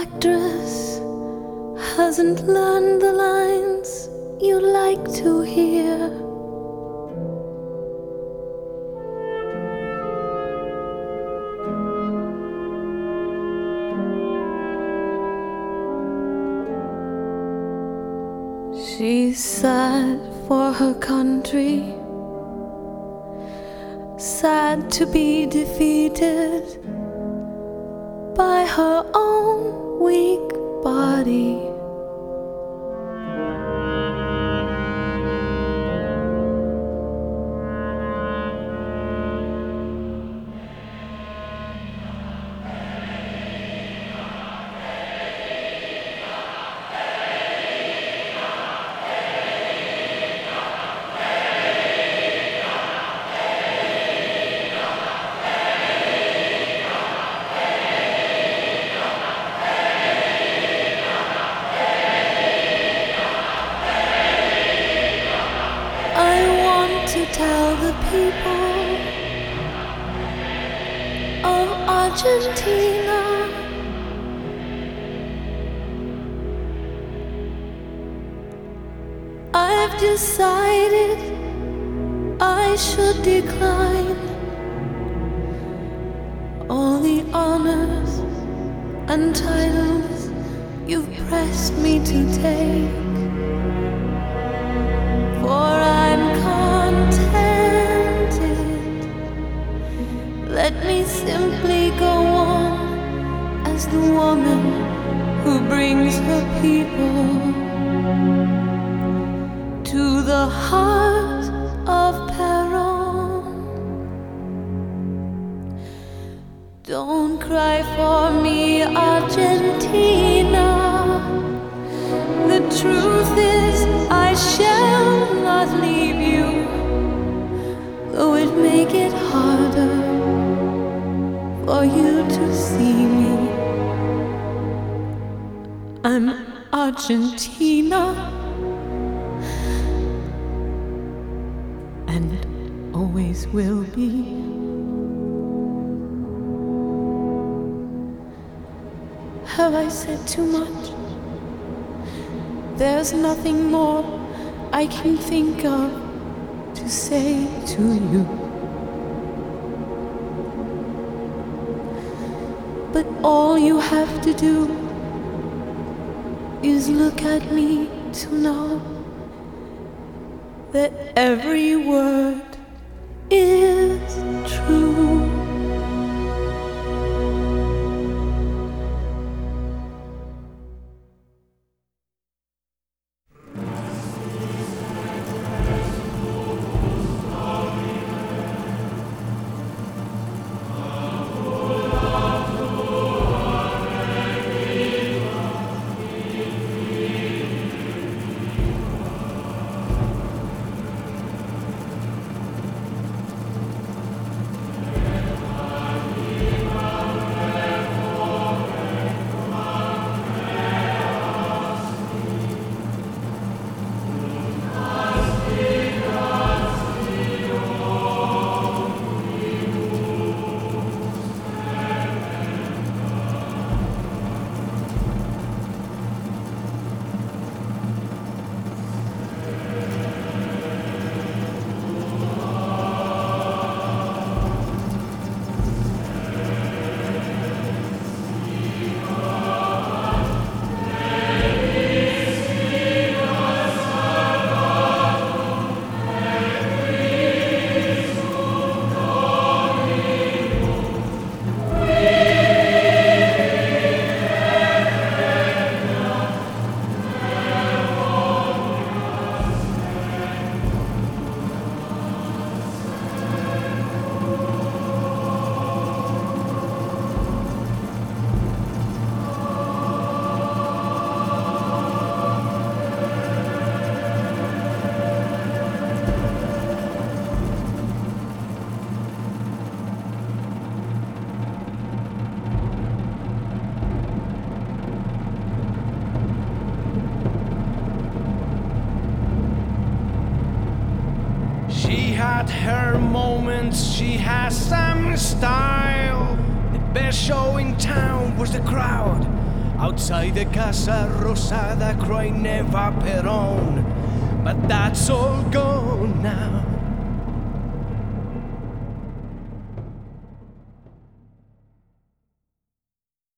actress hasn't learned the lines you like to hear. She's sad for her country, sad to be defeated by her own weak body. Tell the people of Argentina I've decided I should decline all the honors and titles you've pressed me to take. Brings her people to the heart of Peron. Don't cry for me, Argentina. The truth is, I shall not leave I'm Argentina, and always will be. Have I said too much? There's nothing more I can think of to say to you. But all you have to do is look at me to know that every word is true. Had her moments, she has some style. The best show in town was the crowd. Outside the Casa Rosada, crying Eva Peron. But that's all gone now.